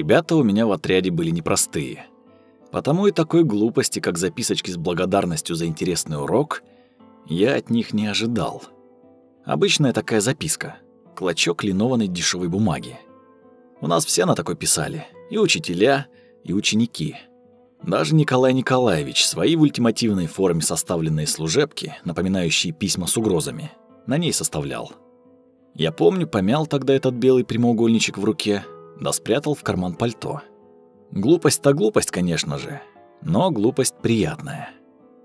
Ребята у меня в отряде были непростые. Потому и такой глупости, как записочки с благодарностью за интересный урок, я от них не ожидал. Обычная такая записка. Клочок линованной дешевой бумаги. У нас все на такой писали. И учителя, и ученики. Даже Николай Николаевич свои в ультимативной форме составленные служебки, напоминающие письма с угрозами, на ней составлял. Я помню, помял тогда этот белый прямоугольничек в руке, да спрятал в карман пальто. Глупость-то глупость, конечно же, но глупость приятная.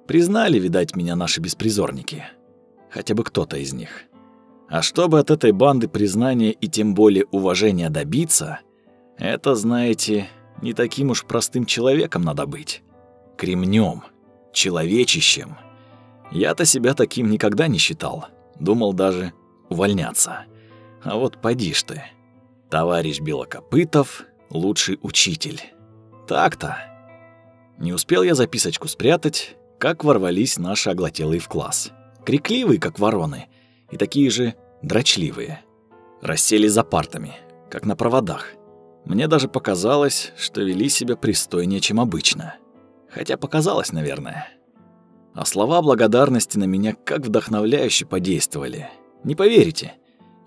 Признали, видать, меня наши беспризорники. Хотя бы кто-то из них. А чтобы от этой банды признания и тем более уважения добиться, это, знаете, не таким уж простым человеком надо быть. Кремнем, человечищем. Я-то себя таким никогда не считал. Думал даже увольняться. А вот поди ж ты. Товарищ Белокопытов — лучший учитель. Так-то. Не успел я записочку спрятать, как ворвались наши оглотелые в класс. Крикливые, как вороны, и такие же дрочливые. Рассели за партами, как на проводах. Мне даже показалось, что вели себя пристойнее, чем обычно. Хотя показалось, наверное. А слова благодарности на меня как вдохновляюще подействовали. Не поверите,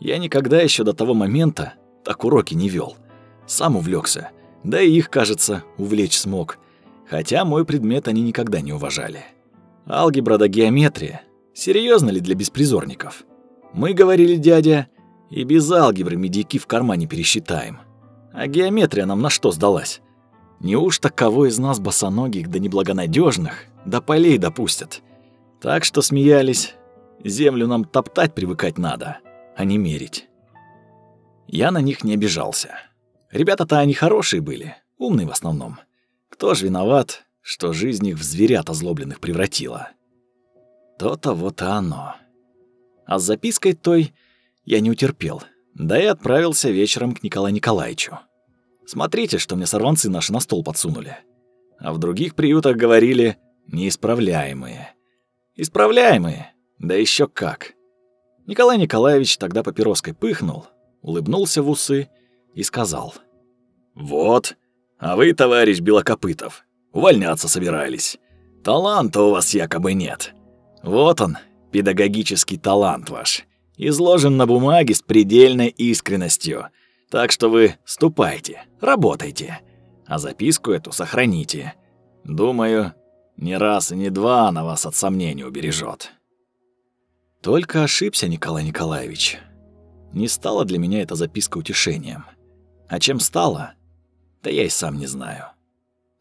я никогда еще до того момента так уроки не вел. Сам увлекся, да и их, кажется, увлечь смог. Хотя мой предмет они никогда не уважали. Алгебра да геометрия. Серьезно ли для беспризорников? Мы, говорили дядя, и без алгебры медики в кармане пересчитаем. А геометрия нам на что сдалась? Неужто кого из нас босоногих да неблагонадежных до полей допустят? Так что смеялись. Землю нам топтать привыкать надо, а не мерить. Я на них не обижался. Ребята-то они хорошие были, умные в основном. Кто ж виноват, что жизнь их в зверят озлобленных превратила? То-то вот и оно. А с запиской той я не утерпел, да и отправился вечером к Николаю Николаевичу. Смотрите, что мне сорванцы наши на стол подсунули. А в других приютах говорили «неисправляемые». Исправляемые, да еще как. Николай Николаевич тогда папироской пыхнул, улыбнулся в усы и сказал. «Вот, а вы, товарищ Белокопытов, увольняться собирались. Таланта у вас якобы нет. Вот он, педагогический талант ваш, изложен на бумаге с предельной искренностью, так что вы ступайте, работайте, а записку эту сохраните. Думаю, не раз и не два она вас от сомнений убережет. Только ошибся Николай Николаевич. Не стала для меня эта записка утешением. А чем стала, да я и сам не знаю.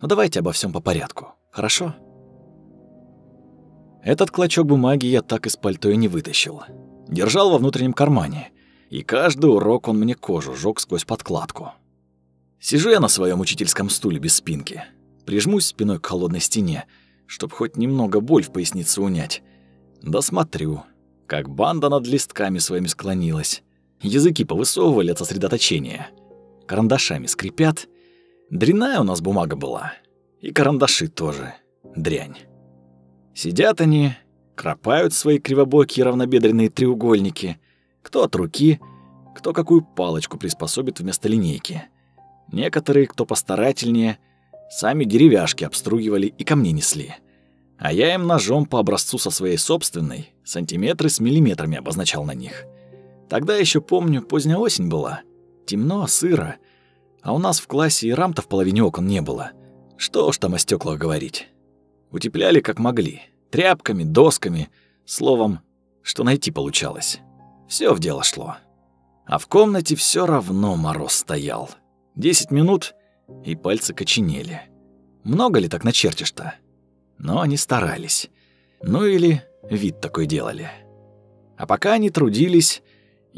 Но давайте обо всем по порядку, хорошо? Этот клочок бумаги я так из пальто и не вытащил. Держал во внутреннем кармане, и каждый урок он мне кожу жёг сквозь подкладку. Сижу я на своем учительском стуле без спинки, прижмусь спиной к холодной стене, чтобы хоть немного боль в пояснице унять. Да смотрю, как банда над листками своими склонилась. Языки повысовывали от сосредоточения. Карандашами скрипят. Дрянная у нас бумага была. И карандаши тоже. Дрянь. Сидят они, кропают свои кривобокие равнобедренные треугольники, кто от руки, кто какую палочку приспособит вместо линейки. Некоторые, кто постарательнее, сами деревяшки обстругивали и ко мне несли. А я им ножом по образцу со своей собственной сантиметры с миллиметрами обозначал на них. Тогда еще помню, поздняя осень была. Темно, сыро. А у нас в классе и рам-то в половине окон не было. Что уж там о стеклах говорить. Утепляли как могли. Тряпками, досками. Словом, что найти получалось. Все в дело шло. А в комнате все равно мороз стоял. Десять минут, и пальцы коченели. Много ли так начертишь-то? Но они старались. Ну или вид такой делали. А пока они трудились,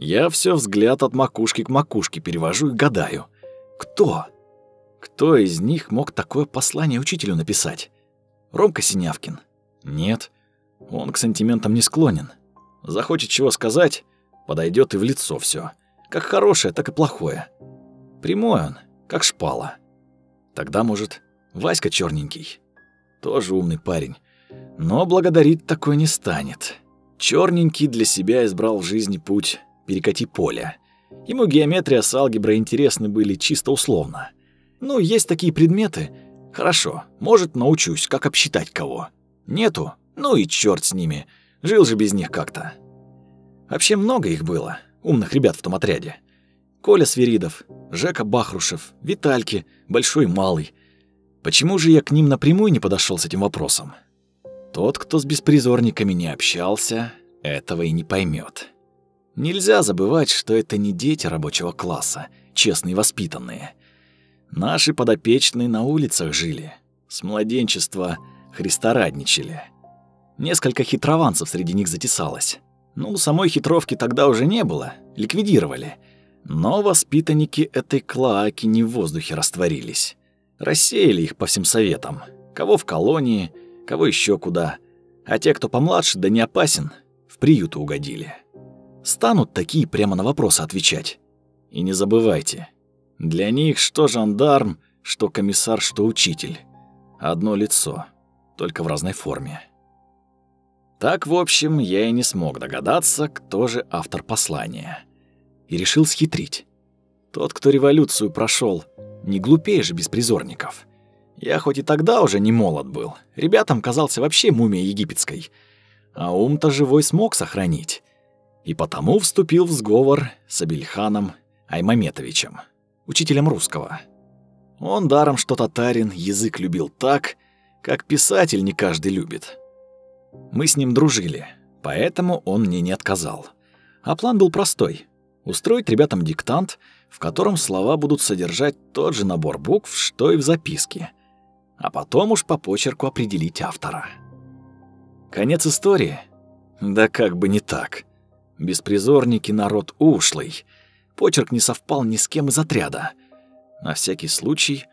я все взгляд от макушки к макушке перевожу и гадаю. Кто? Кто из них мог такое послание учителю написать? Ромка Синявкин? Нет, он к сантиментам не склонен. Захочет чего сказать, подойдет и в лицо все, Как хорошее, так и плохое. Прямой он, как шпала. Тогда, может, Васька черненький. Тоже умный парень. Но благодарить такой не станет. Черненький для себя избрал в жизни путь перекати поля. Ему геометрия с алгеброй интересны были чисто условно. Ну, есть такие предметы. Хорошо, может, научусь, как обсчитать кого. Нету? Ну и черт с ними. Жил же без них как-то. Вообще много их было, умных ребят в том отряде. Коля Свиридов, Жека Бахрушев, Витальки, Большой и Малый. Почему же я к ним напрямую не подошел с этим вопросом? Тот, кто с беспризорниками не общался, этого и не поймет. Нельзя забывать, что это не дети рабочего класса, честные воспитанные. Наши подопечные на улицах жили, с младенчества христорадничали. Несколько хитрованцев среди них затесалось. Ну, самой хитровки тогда уже не было, ликвидировали. Но воспитанники этой клоаки не в воздухе растворились. Рассеяли их по всем советам. Кого в колонии, кого еще куда. А те, кто помладше да не опасен, в приюты угодили. Станут такие прямо на вопросы отвечать. И не забывайте, для них что жандарм, что комиссар, что учитель. Одно лицо, только в разной форме. Так, в общем, я и не смог догадаться, кто же автор послания. И решил схитрить. Тот, кто революцию прошел, не глупее же беспризорников. Я хоть и тогда уже не молод был, ребятам казался вообще мумией египетской, а ум-то живой смог сохранить. И потому вступил в сговор с Абельханом Аймаметовичем, учителем русского. Он даром, что татарин, язык любил так, как писатель не каждый любит. Мы с ним дружили, поэтому он мне не отказал. А план был простой — устроить ребятам диктант, в котором слова будут содержать тот же набор букв, что и в записке, а потом уж по почерку определить автора. Конец истории? Да как бы не так. Беспризорники народ ушлый. Почерк не совпал ни с кем из отряда. На всякий случай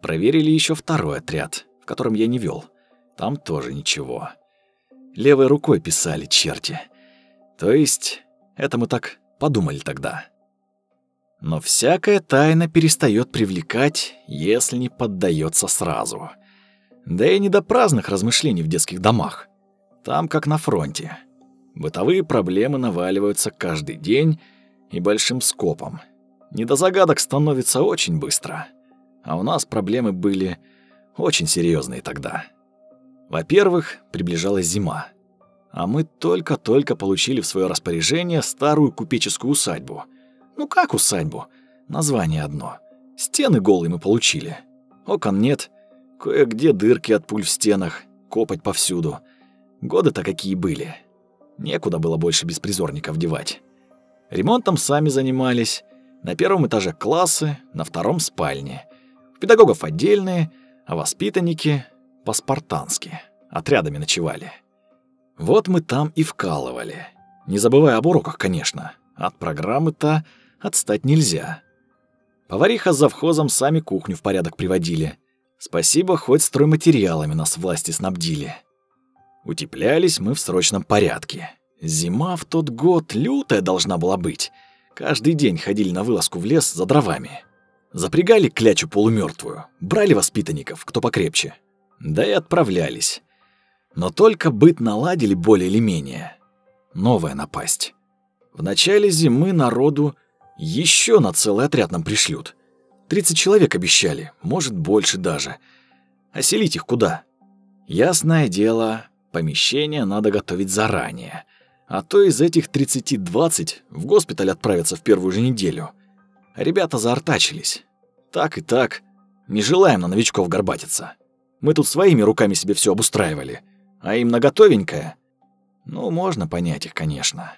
проверили еще второй отряд, в котором я не вел. Там тоже ничего. Левой рукой писали черти. То есть, это мы так подумали тогда. Но всякая тайна перестает привлекать, если не поддается сразу. Да и не до праздных размышлений в детских домах. Там как на фронте. Бытовые проблемы наваливаются каждый день и большим скопом. Не до загадок становится очень быстро. А у нас проблемы были очень серьезные тогда. Во-первых, приближалась зима. А мы только-только получили в свое распоряжение старую купеческую усадьбу. Ну как усадьбу? Название одно. Стены голые мы получили. Окон нет, кое-где дырки от пуль в стенах, копоть повсюду. Годы-то какие были. Некуда было больше беспризорников девать. Ремонтом сами занимались. На первом этаже классы, на втором спальни. У педагогов отдельные, а воспитанники по-спартански. Отрядами ночевали. Вот мы там и вкалывали. Не забывая об уроках, конечно. От программы-то отстать нельзя. Повариха с завхозом сами кухню в порядок приводили. Спасибо, хоть стройматериалами нас власти снабдили. Утеплялись мы в срочном порядке. Зима в тот год лютая должна была быть. Каждый день ходили на вылазку в лес за дровами. Запрягали клячу полумертвую, брали воспитанников, кто покрепче. Да и отправлялись. Но только быт наладили более или менее. Новая напасть. В начале зимы народу еще на целый отряд нам пришлют. 30 человек обещали, может больше даже. А селить их куда? Ясное дело, Помещение надо готовить заранее. А то из этих 30-20 в госпиталь отправятся в первую же неделю. Ребята заортачились. Так и так. Не желаем на новичков горбатиться. Мы тут своими руками себе все обустраивали. А им на готовенькое. Ну, можно понять их, конечно.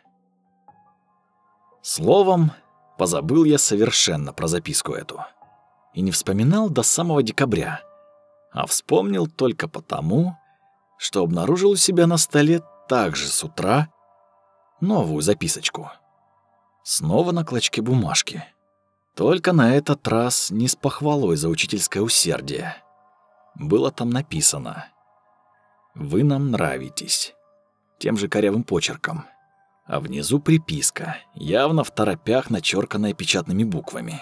Словом, позабыл я совершенно про записку эту. И не вспоминал до самого декабря. А вспомнил только потому, что обнаружил у себя на столе также с утра новую записочку. Снова на клочке бумажки. Только на этот раз не с похвалой за учительское усердие. Было там написано «Вы нам нравитесь» тем же корявым почерком. А внизу приписка, явно в торопях начерканная печатными буквами.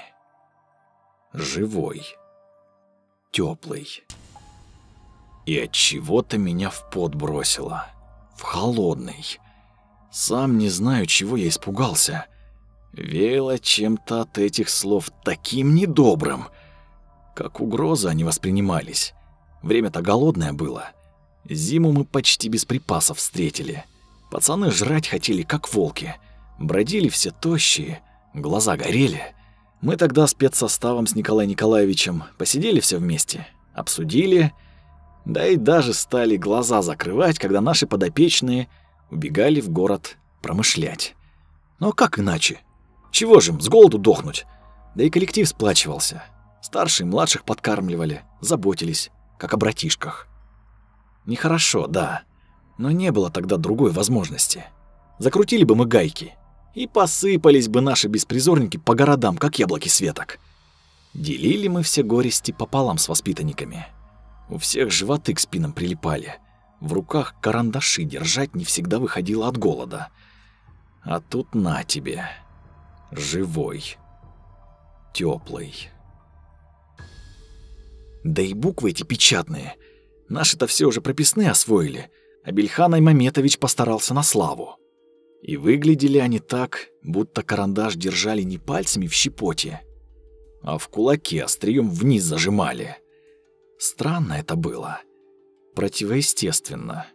«Живой». Теплый и от чего-то меня в пот бросило. В холодный. Сам не знаю, чего я испугался. Веяло чем-то от этих слов таким недобрым. Как угроза они воспринимались. Время-то голодное было. Зиму мы почти без припасов встретили. Пацаны жрать хотели, как волки. Бродили все тощие, глаза горели. Мы тогда спецсоставом с Николаем Николаевичем посидели все вместе, обсудили, да и даже стали глаза закрывать, когда наши подопечные убегали в город промышлять. А как иначе? Чего же им, с голоду дохнуть? Да и коллектив сплачивался. Старшие младших подкармливали, заботились, как о братишках. Нехорошо, да, но не было тогда другой возможности. Закрутили бы мы гайки, и посыпались бы наши беспризорники по городам, как яблоки светок. Делили мы все горести пополам с воспитанниками. У всех животы к спинам прилипали. В руках карандаши держать не всегда выходило от голода. А тут на тебе. Живой. теплый. Да и буквы эти печатные. Наши-то все уже прописные освоили. А Бельхан Аймаметович постарался на славу. И выглядели они так, будто карандаш держали не пальцами в щепоте, а в кулаке острием вниз зажимали. Странно это было. Противоестественно.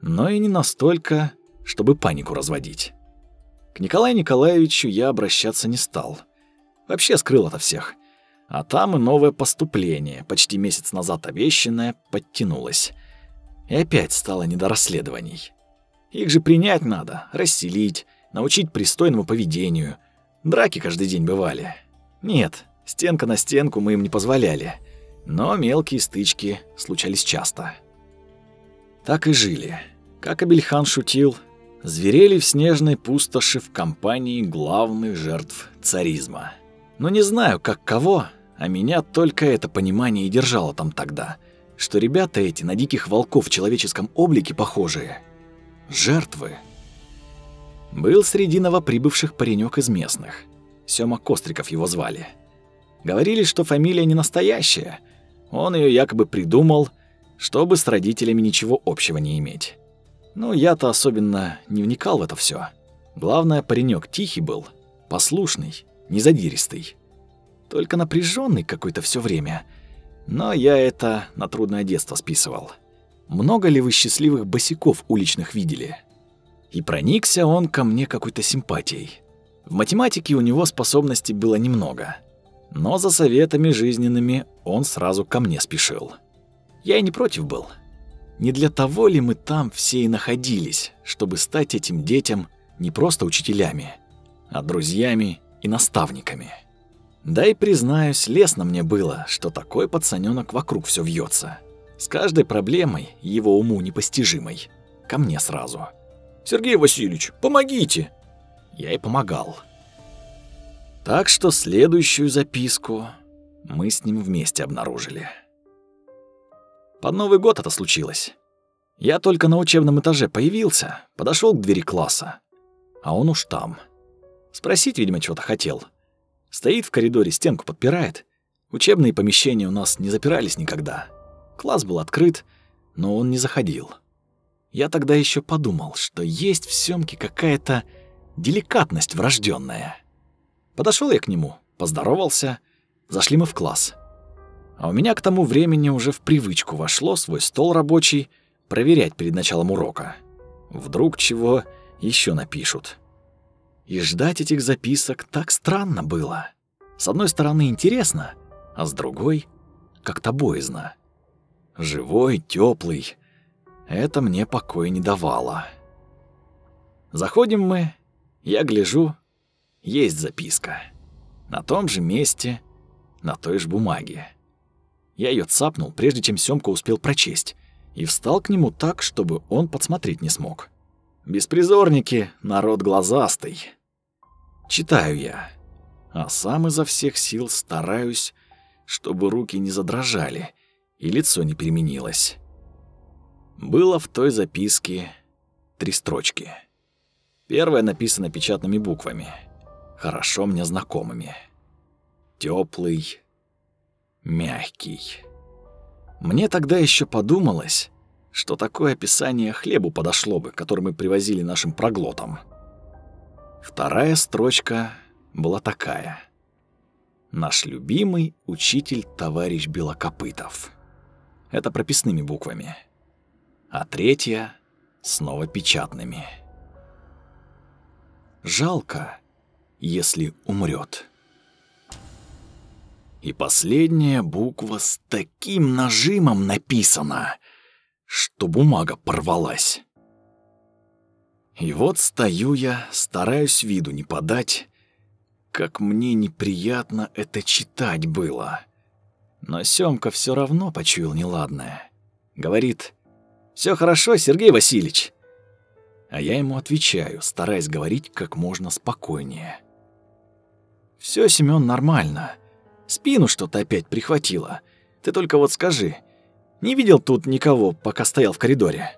Но и не настолько, чтобы панику разводить. К Николаю Николаевичу я обращаться не стал. Вообще скрыл это всех. А там и новое поступление, почти месяц назад обещанное, подтянулось. И опять стало не до расследований. Их же принять надо, расселить, научить пристойному поведению. Драки каждый день бывали. Нет, стенка на стенку мы им не позволяли. Но мелкие стычки случались часто. Так и жили. Как Абельхан шутил, зверели в снежной пустоши в компании главных жертв царизма. Но не знаю, как кого, а меня только это понимание и держало там тогда, что ребята эти на диких волков в человеческом облике похожие – жертвы. Был среди новоприбывших паренек из местных. Сёма Костриков его звали. Говорили, что фамилия не настоящая. Он ее якобы придумал, чтобы с родителями ничего общего не иметь. Ну, я-то особенно не вникал в это все. Главное, паренек тихий был, послушный, незадиристый. Только напряженный какой-то все время. Но я это на трудное детство списывал. Много ли вы счастливых босиков уличных видели? И проникся он ко мне какой-то симпатией. В математике у него способностей было немного, но за советами жизненными он сразу ко мне спешил. Я и не против был. Не для того ли мы там все и находились, чтобы стать этим детям не просто учителями, а друзьями и наставниками. Да и признаюсь, лестно мне было, что такой пацанёнок вокруг все вьется. С каждой проблемой, его уму непостижимой, ко мне сразу. «Сергей Васильевич, помогите!» Я и помогал. Так что следующую записку мы с ним вместе обнаружили. Под Новый год это случилось. Я только на учебном этаже появился, подошел к двери класса, а он уж там. Спросить, видимо, чего-то хотел. Стоит в коридоре, стенку подпирает. Учебные помещения у нас не запирались никогда. Класс был открыт, но он не заходил. Я тогда еще подумал, что есть в Сёмке какая-то деликатность врожденная. Подошел я к нему, поздоровался, зашли мы в класс. А у меня к тому времени уже в привычку вошло свой стол рабочий проверять перед началом урока. Вдруг чего еще напишут. И ждать этих записок так странно было. С одной стороны интересно, а с другой как-то боязно живой, теплый. Это мне покоя не давало. Заходим мы, я гляжу, есть записка. На том же месте, на той же бумаге. Я ее цапнул, прежде чем Сёмка успел прочесть, и встал к нему так, чтобы он подсмотреть не смог. Беспризорники, народ глазастый. Читаю я, а сам изо всех сил стараюсь, чтобы руки не задрожали и лицо не переменилось. Было в той записке три строчки. Первая написана печатными буквами, хорошо мне знакомыми. Теплый, мягкий. Мне тогда еще подумалось, что такое описание хлебу подошло бы, который мы привозили нашим проглотам. Вторая строчка была такая. Наш любимый учитель товарищ Белокопытов. Это прописными буквами. А третья снова печатными. Жалко, если умрет. И последняя буква с таким нажимом написана, что бумага порвалась. И вот стою я, стараюсь виду не подать, как мне неприятно это читать было. Но Сёмка все равно почуял неладное. Говорит, все хорошо, Сергей Васильевич». А я ему отвечаю, стараясь говорить как можно спокойнее. Все, Семён, нормально. Спину что-то опять прихватило. Ты только вот скажи, не видел тут никого, пока стоял в коридоре?»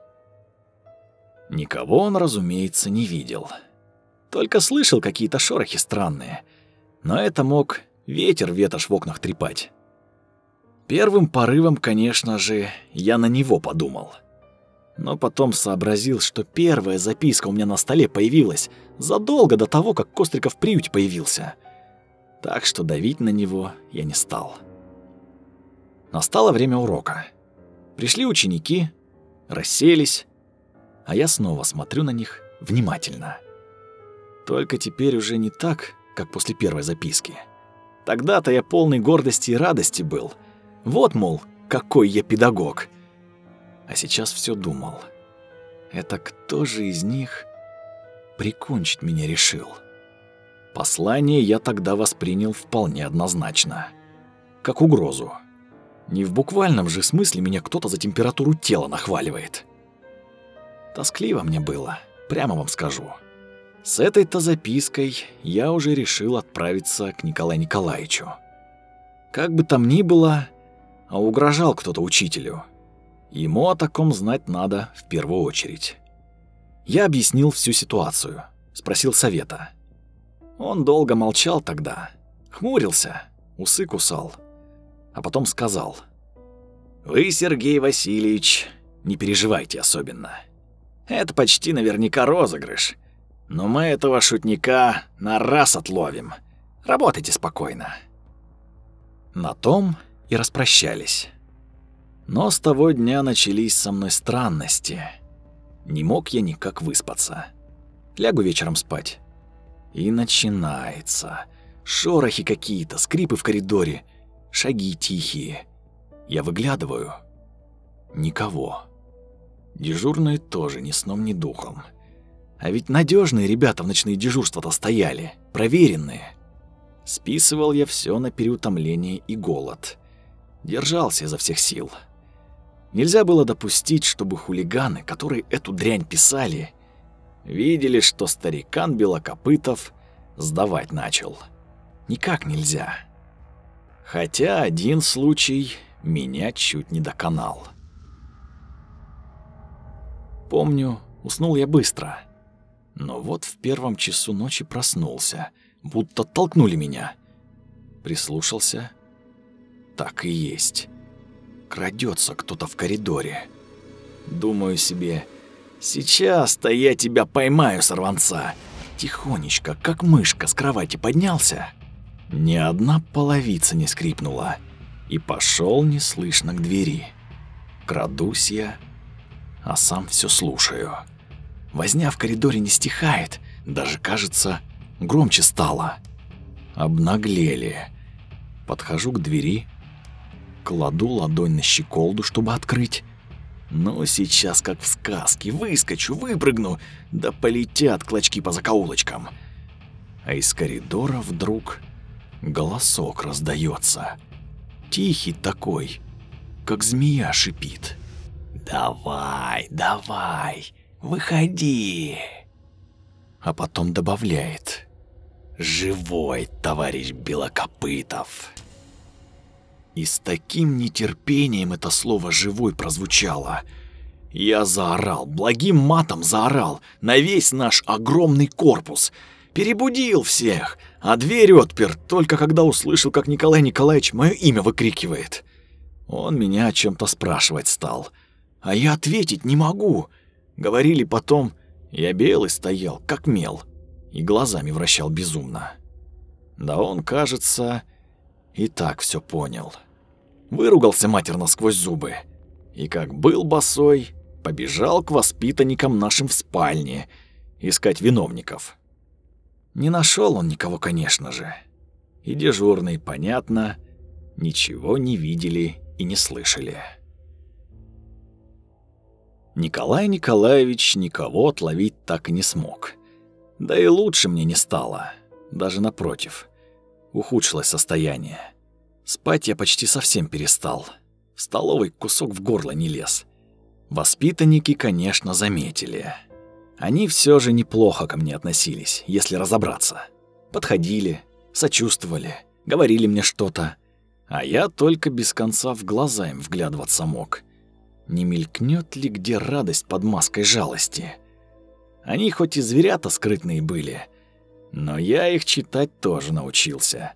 Никого он, разумеется, не видел. Только слышал какие-то шорохи странные. Но это мог ветер ветошь в окнах трепать. Первым порывом, конечно же, я на него подумал. Но потом сообразил, что первая записка у меня на столе появилась задолго до того, как Костриков в приюте появился. Так что давить на него я не стал. Настало время урока. Пришли ученики, расселись, а я снова смотрю на них внимательно. Только теперь уже не так, как после первой записки. Тогда-то я полный гордости и радости был. Вот, мол, какой я педагог. А сейчас все думал. Это кто же из них прикончить меня решил? Послание я тогда воспринял вполне однозначно. Как угрозу. Не в буквальном же смысле меня кто-то за температуру тела нахваливает. Тоскливо мне было, прямо вам скажу. С этой-то запиской я уже решил отправиться к Николаю Николаевичу. Как бы там ни было, а угрожал кто-то учителю. Ему о таком знать надо в первую очередь. Я объяснил всю ситуацию, спросил совета. Он долго молчал тогда, хмурился, усы кусал, а потом сказал. «Вы, Сергей Васильевич, не переживайте особенно. Это почти наверняка розыгрыш. Но мы этого шутника на раз отловим. Работайте спокойно. На том и распрощались. Но с того дня начались со мной странности. Не мог я никак выспаться. Лягу вечером спать. И начинается. Шорохи какие-то, скрипы в коридоре, шаги тихие. Я выглядываю. Никого. Дежурные тоже ни сном, ни духом. А ведь надежные ребята в ночные дежурства-то стояли, проверенные. Списывал я все на переутомление и голод. Держался изо всех сил. Нельзя было допустить, чтобы хулиганы, которые эту дрянь писали, видели, что старикан Белокопытов сдавать начал. Никак нельзя. Хотя один случай меня чуть не доконал. Помню, уснул я быстро. Но вот в первом часу ночи проснулся, будто толкнули меня. Прислушался. Так и есть. Крадется кто-то в коридоре. Думаю себе, сейчас-то я тебя поймаю, сорванца. Тихонечко, как мышка, с кровати поднялся. Ни одна половица не скрипнула. И пошел неслышно к двери. Крадусь я, а сам все слушаю. Возня в коридоре не стихает, даже, кажется, громче стало. Обнаглели. Подхожу к двери, кладу ладонь на щеколду, чтобы открыть. Ну, сейчас, как в сказке, выскочу, выпрыгну, да полетят клочки по закоулочкам. А из коридора вдруг голосок раздается. Тихий такой, как змея шипит. «Давай, давай, выходи!» А потом добавляет «Живой, товарищ Белокопытов!» И с таким нетерпением это слово «живой» прозвучало. Я заорал, благим матом заорал на весь наш огромный корпус. Перебудил всех, а дверь отпер, только когда услышал, как Николай Николаевич мое имя выкрикивает. Он меня о чем то спрашивать стал — а я ответить не могу. Говорили потом, я белый стоял, как мел, и глазами вращал безумно. Да он, кажется, и так все понял. Выругался матерно сквозь зубы. И как был босой, побежал к воспитанникам нашим в спальне искать виновников. Не нашел он никого, конечно же. И дежурный, понятно, ничего не видели и не слышали. Николай Николаевич никого отловить так и не смог. Да и лучше мне не стало, даже напротив. Ухудшилось состояние. Спать я почти совсем перестал. В столовой кусок в горло не лез. Воспитанники, конечно, заметили. Они все же неплохо ко мне относились, если разобраться. Подходили, сочувствовали, говорили мне что-то. А я только без конца в глаза им вглядываться мог. Не мелькнет ли где радость под маской жалости? Они хоть и зверята скрытные были, но я их читать тоже научился.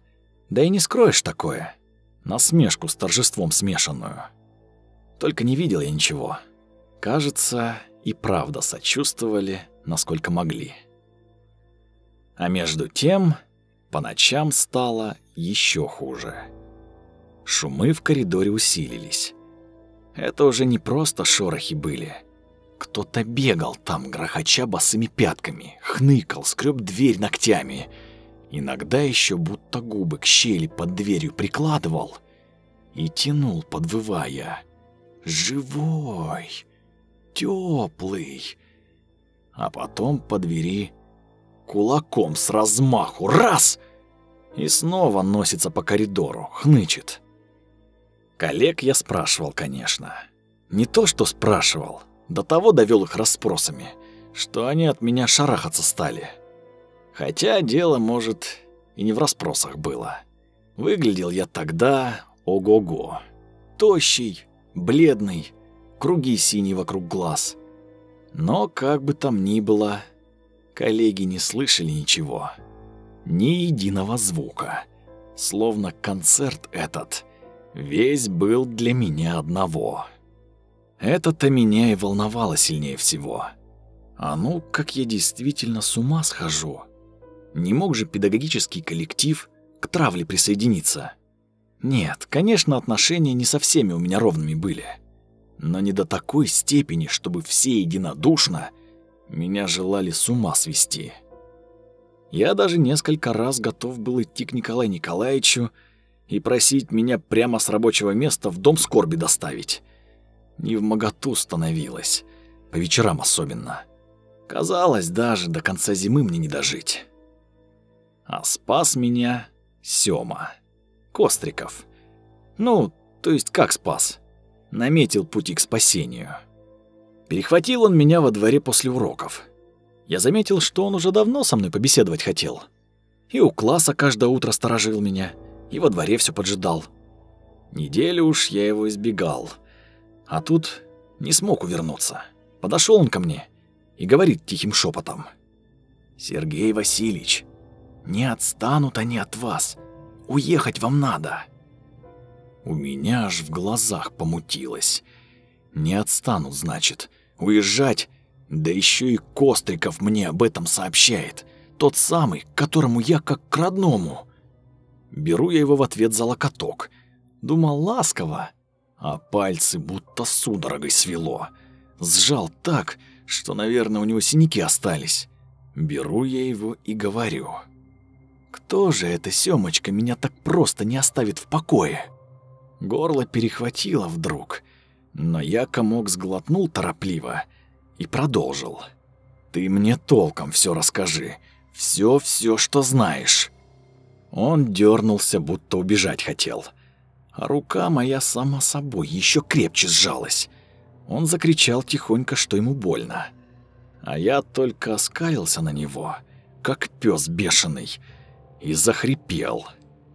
Да и не скроешь такое. Насмешку с торжеством смешанную. Только не видел я ничего. Кажется, и правда сочувствовали, насколько могли. А между тем, по ночам стало еще хуже. Шумы в коридоре усилились. Это уже не просто шорохи были. Кто-то бегал там, грохоча босыми пятками, хныкал, скреб дверь ногтями. Иногда еще будто губы к щели под дверью прикладывал и тянул, подвывая. «Живой! Теплый!» А потом по двери кулаком с размаху раз и снова носится по коридору, хнычет. Коллег я спрашивал, конечно. Не то, что спрашивал, до того довел их расспросами, что они от меня шарахаться стали. Хотя дело, может, и не в расспросах было. Выглядел я тогда ого-го. Тощий, бледный, круги синие вокруг глаз. Но как бы там ни было, коллеги не слышали ничего. Ни единого звука. Словно концерт этот весь был для меня одного. Это-то меня и волновало сильнее всего. А ну, как я действительно с ума схожу. Не мог же педагогический коллектив к травле присоединиться. Нет, конечно, отношения не со всеми у меня ровными были. Но не до такой степени, чтобы все единодушно меня желали с ума свести. Я даже несколько раз готов был идти к Николаю Николаевичу и просить меня прямо с рабочего места в дом скорби доставить. Не в моготу становилось, по вечерам особенно. Казалось, даже до конца зимы мне не дожить. А спас меня Сёма. Костриков. Ну, то есть как спас? Наметил пути к спасению. Перехватил он меня во дворе после уроков. Я заметил, что он уже давно со мной побеседовать хотел. И у класса каждое утро сторожил меня — и во дворе все поджидал. Неделю уж я его избегал. А тут не смог увернуться. Подошел он ко мне и говорит тихим шепотом: «Сергей Васильевич, не отстанут они от вас. Уехать вам надо». У меня аж в глазах помутилось. Не отстанут, значит. Уезжать? Да еще и Костриков мне об этом сообщает. Тот самый, которому я как к родному. Беру я его в ответ за локоток. Думал ласково, а пальцы будто судорогой свело. Сжал так, что, наверное, у него синяки остались. Беру я его и говорю. «Кто же эта Сёмочка меня так просто не оставит в покое?» Горло перехватило вдруг, но я комок сглотнул торопливо и продолжил. «Ты мне толком все расскажи, все-все, что знаешь». Он дернулся, будто убежать хотел. А рука моя сама собой еще крепче сжалась. Он закричал тихонько, что ему больно. А я только оскалился на него, как пес бешеный, и захрипел.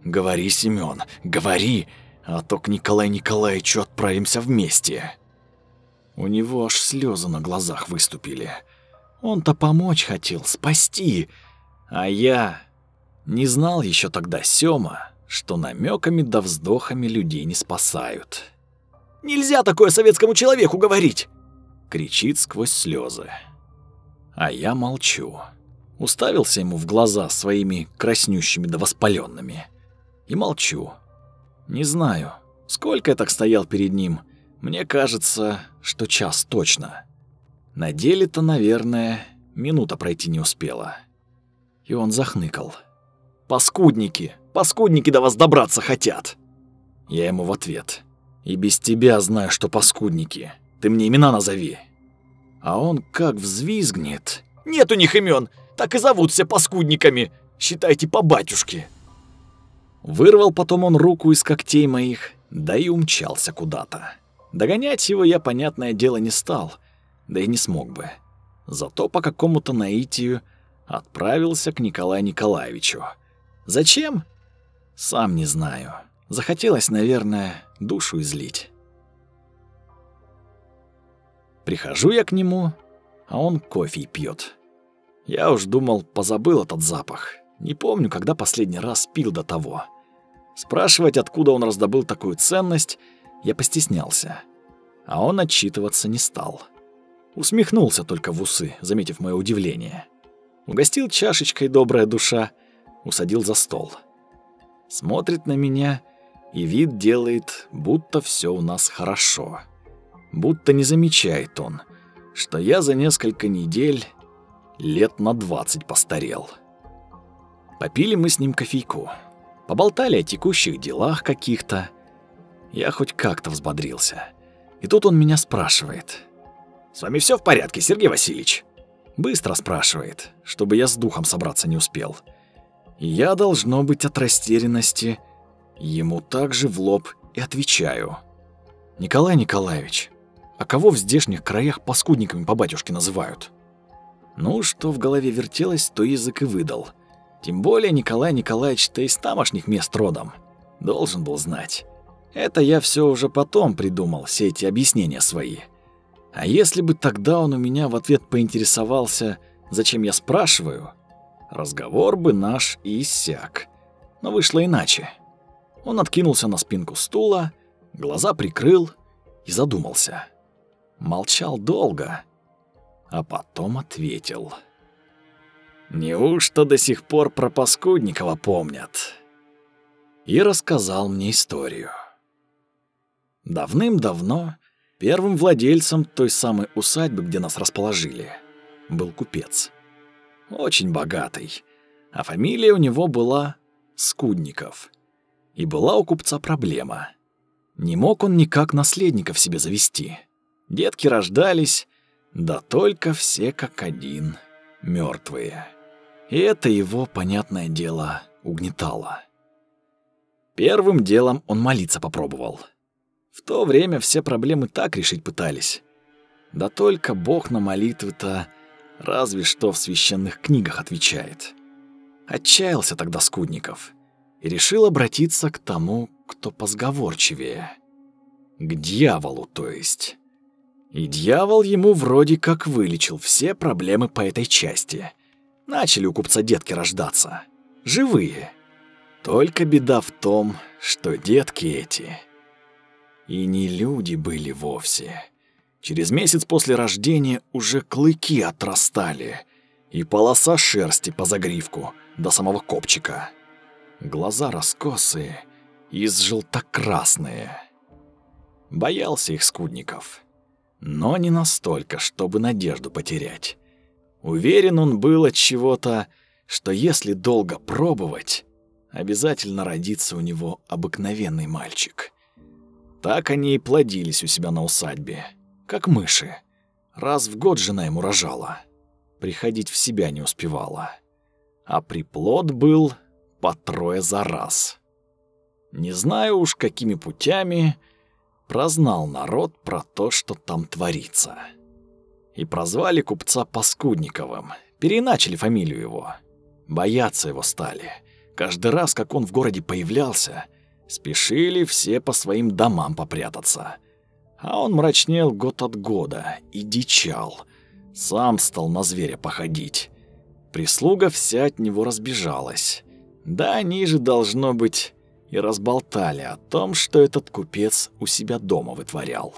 «Говори, Семён, говори, а то к Николаю Николаевичу отправимся вместе». У него аж слезы на глазах выступили. Он-то помочь хотел, спасти, а я не знал еще тогда Сёма, что намеками да вздохами людей не спасают. «Нельзя такое советскому человеку говорить!» кричит сквозь слезы. А я молчу. Уставился ему в глаза своими краснющими да воспаленными. И молчу. Не знаю, сколько я так стоял перед ним. Мне кажется, что час точно. На деле-то, наверное, минута пройти не успела. И он захныкал. «Паскудники! Паскудники до вас добраться хотят!» Я ему в ответ. «И без тебя знаю, что паскудники. Ты мне имена назови». А он как взвизгнет. «Нет у них имен, так и зовут все паскудниками. Считайте по батюшке». Вырвал потом он руку из когтей моих, да и умчался куда-то. Догонять его я, понятное дело, не стал, да и не смог бы. Зато по какому-то наитию отправился к Николаю Николаевичу. Зачем? Сам не знаю. Захотелось, наверное, душу излить. Прихожу я к нему, а он кофе пьет. Я уж думал, позабыл этот запах. Не помню, когда последний раз пил до того. Спрашивать, откуда он раздобыл такую ценность, я постеснялся. А он отчитываться не стал. Усмехнулся только в усы, заметив мое удивление. Угостил чашечкой добрая душа, усадил за стол. Смотрит на меня и вид делает, будто все у нас хорошо. Будто не замечает он, что я за несколько недель лет на двадцать постарел. Попили мы с ним кофейку. Поболтали о текущих делах каких-то. Я хоть как-то взбодрился. И тут он меня спрашивает. «С вами все в порядке, Сергей Васильевич?» Быстро спрашивает, чтобы я с духом собраться не успел. И я, должно быть, от растерянности ему также в лоб и отвечаю. «Николай Николаевич, а кого в здешних краях паскудниками по батюшке называют?» Ну, что в голове вертелось, то язык и выдал – тем более Николай Николаевич-то из тамошних мест родом. Должен был знать. Это я все уже потом придумал, все эти объяснения свои. А если бы тогда он у меня в ответ поинтересовался, зачем я спрашиваю, разговор бы наш и иссяк. Но вышло иначе. Он откинулся на спинку стула, глаза прикрыл и задумался. Молчал долго, а потом ответил — Неужто до сих пор про Паскудникова помнят? И рассказал мне историю. Давным-давно первым владельцем той самой усадьбы, где нас расположили, был купец. Очень богатый, а фамилия у него была Скудников. И была у купца проблема. Не мог он никак наследников себе завести. Детки рождались, да только все как один мертвые. И это его, понятное дело, угнетало. Первым делом он молиться попробовал. В то время все проблемы так решить пытались. Да только Бог на молитвы-то разве что в священных книгах отвечает. Отчаялся тогда Скудников и решил обратиться к тому, кто позговорчивее. К дьяволу, то есть. И дьявол ему вроде как вылечил все проблемы по этой части — Начали у купца детки рождаться. Живые. Только беда в том, что детки эти и не люди были вовсе. Через месяц после рождения уже клыки отрастали, и полоса шерсти по загривку до самого копчика. Глаза раскосые и желто-красные. Боялся их скудников, но не настолько, чтобы надежду потерять. Уверен он был от чего-то, что если долго пробовать, обязательно родится у него обыкновенный мальчик. Так они и плодились у себя на усадьбе, как мыши. Раз в год жена ему рожала. Приходить в себя не успевала. А приплод был по трое за раз. Не знаю уж, какими путями прознал народ про то, что там творится и прозвали купца Паскудниковым, переначали фамилию его. Бояться его стали. Каждый раз, как он в городе появлялся, спешили все по своим домам попрятаться. А он мрачнел год от года и дичал. Сам стал на зверя походить. Прислуга вся от него разбежалась. Да они же, должно быть, и разболтали о том, что этот купец у себя дома вытворял.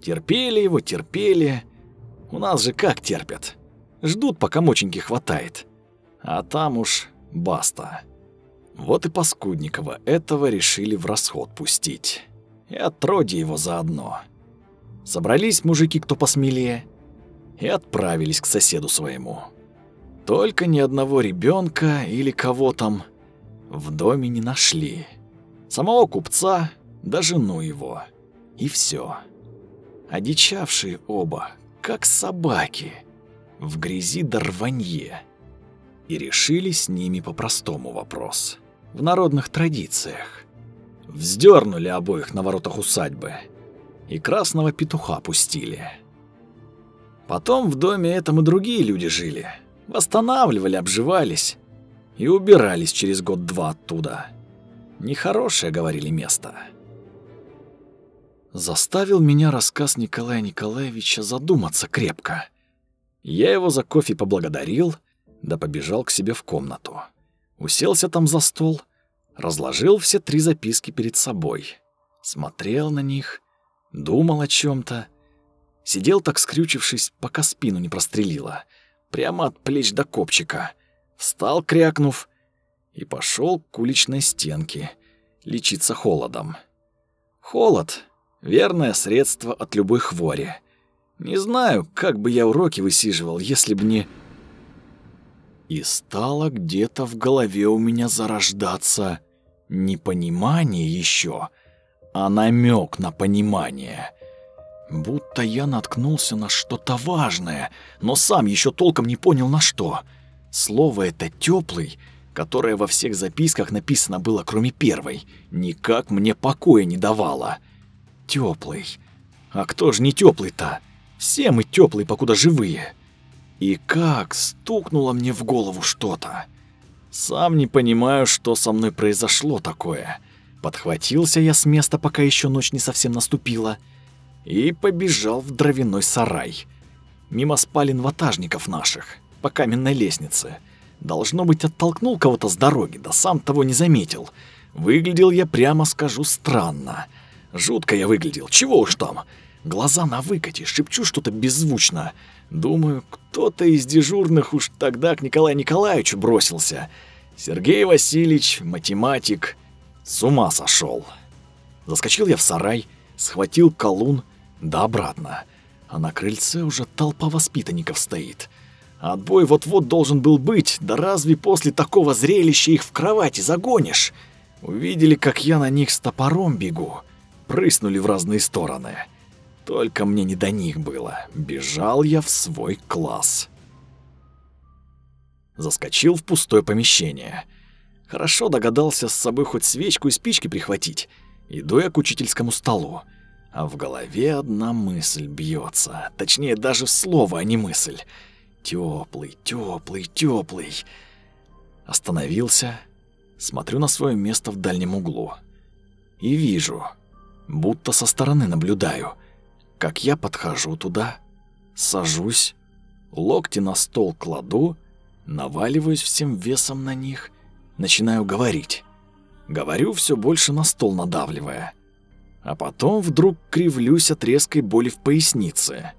Терпели его, терпели, у нас же как терпят? Ждут, пока моченьки хватает. А там уж баста. Вот и Паскудникова этого решили в расход пустить. И отродье его заодно. Собрались мужики, кто посмелее, и отправились к соседу своему. Только ни одного ребенка или кого там в доме не нашли. Самого купца, да жену его. И все. Одичавшие оба, как собаки, в грязи да рванье. И решили с ними по простому вопрос. В народных традициях. Вздернули обоих на воротах усадьбы. И красного петуха пустили. Потом в доме этом и другие люди жили. Восстанавливали, обживались. И убирались через год-два оттуда. Нехорошее, говорили, место. Заставил меня рассказ Николая Николаевича задуматься крепко. Я его за кофе поблагодарил, да побежал к себе в комнату. Уселся там за стол, разложил все три записки перед собой. Смотрел на них, думал о чем то Сидел так скрючившись, пока спину не прострелило. Прямо от плеч до копчика. Встал, крякнув, и пошел к уличной стенке лечиться холодом. Холод — верное средство от любой хвори. Не знаю, как бы я уроки высиживал, если бы не... И стало где-то в голове у меня зарождаться не понимание еще, а намек на понимание. Будто я наткнулся на что-то важное, но сам еще толком не понял на что. Слово это теплый которое во всех записках написано было, кроме первой, никак мне покоя не давало. Теплый. А кто ж не теплый-то? Все мы теплые, покуда живые. И как стукнуло мне в голову что-то. Сам не понимаю, что со мной произошло такое. Подхватился я с места, пока еще ночь не совсем наступила, и побежал в дровяной сарай. Мимо спален ватажников наших, по каменной лестнице — Должно быть, оттолкнул кого-то с дороги, да сам того не заметил. Выглядел я, прямо скажу, странно. Жутко я выглядел, чего уж там. Глаза на выкате, шепчу что-то беззвучно. Думаю, кто-то из дежурных уж тогда к Николаю Николаевичу бросился. Сергей Васильевич, математик, с ума сошел. Заскочил я в сарай, схватил колун, да обратно. А на крыльце уже толпа воспитанников стоит. Отбой вот-вот должен был быть, да разве после такого зрелища их в кровати загонишь? Увидели, как я на них с топором бегу, прыснули в разные стороны. Только мне не до них было. Бежал я в свой класс. Заскочил в пустое помещение. Хорошо догадался с собой хоть свечку и спички прихватить. Иду я к учительскому столу. А в голове одна мысль бьется, Точнее, даже слово, а не мысль. Теплый, теплый, теплый. Остановился, смотрю на свое место в дальнем углу. И вижу, будто со стороны наблюдаю, как я подхожу туда, сажусь, локти на стол кладу, наваливаюсь всем весом на них, начинаю говорить. Говорю все больше на стол надавливая. А потом вдруг кривлюсь от резкой боли в пояснице.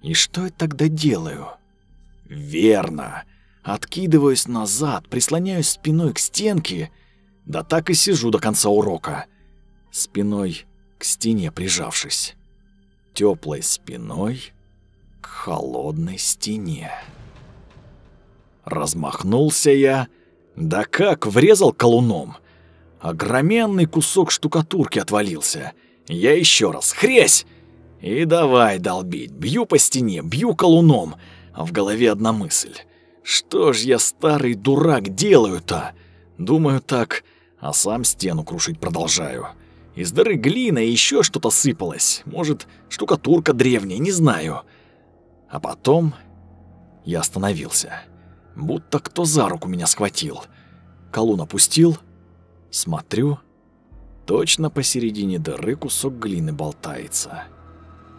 И что я тогда делаю? Верно. Откидываюсь назад, прислоняюсь спиной к стенке, да так и сижу до конца урока. Спиной к стене прижавшись. Теплой спиной к холодной стене. Размахнулся я, да как врезал колуном. Огроменный кусок штукатурки отвалился. Я еще раз хресь! И давай долбить, бью по стене, бью колуном — а в голове одна мысль. Что ж я, старый дурак, делаю-то? Думаю так, а сам стену крушить продолжаю. Из дыры глина и еще что-то сыпалось. Может, штукатурка древняя, не знаю. А потом я остановился. Будто кто за руку меня схватил. Колун опустил. Смотрю. Точно посередине дыры кусок глины болтается.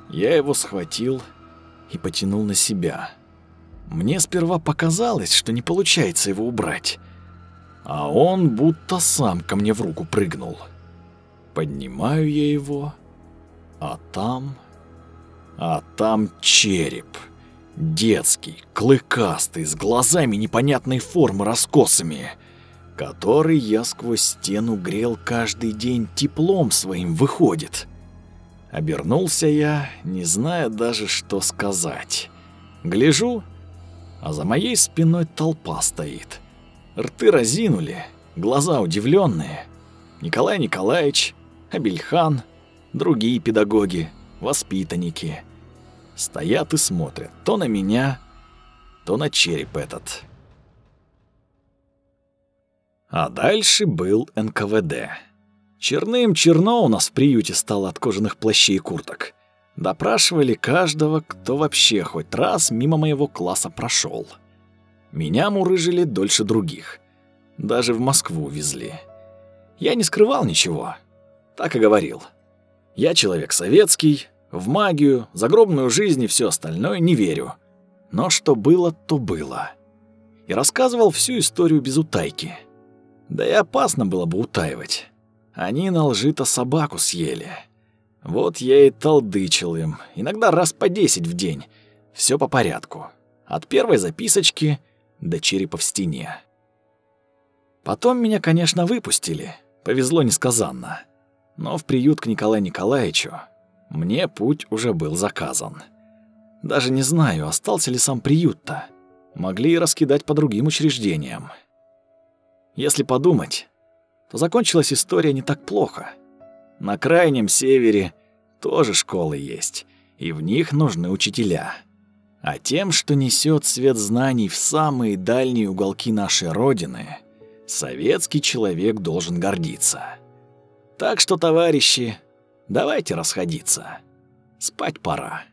Я его схватил и потянул на себя. Мне сперва показалось, что не получается его убрать. А он будто сам ко мне в руку прыгнул. Поднимаю я его, а там... А там череп. Детский, клыкастый, с глазами непонятной формы раскосами. который я сквозь стену грел каждый день теплом своим, выходит. Обернулся я, не зная даже, что сказать. Гляжу, а за моей спиной толпа стоит. Рты разинули, глаза удивленные. Николай Николаевич, Абельхан, другие педагоги, воспитанники. Стоят и смотрят то на меня, то на череп этот. А дальше был НКВД. Черным черно у нас в приюте стало от кожаных плащей и курток. Допрашивали каждого, кто вообще хоть раз мимо моего класса прошел. Меня мурыжили дольше других. Даже в Москву везли. Я не скрывал ничего. Так и говорил. Я человек советский, в магию, загробную жизнь и все остальное не верю. Но что было, то было. И рассказывал всю историю без утайки. Да и опасно было бы утаивать. Они на лжи-то собаку съели. Вот я и толдычил им, иногда раз по десять в день. Все по порядку. От первой записочки до черепа в стене. Потом меня, конечно, выпустили. Повезло несказанно. Но в приют к Николаю Николаевичу мне путь уже был заказан. Даже не знаю, остался ли сам приют-то. Могли и раскидать по другим учреждениям. Если подумать, то закончилась история не так плохо. На крайнем севере тоже школы есть, и в них нужны учителя. А тем, что несет свет знаний в самые дальние уголки нашей Родины, советский человек должен гордиться. Так что, товарищи, давайте расходиться. Спать пора.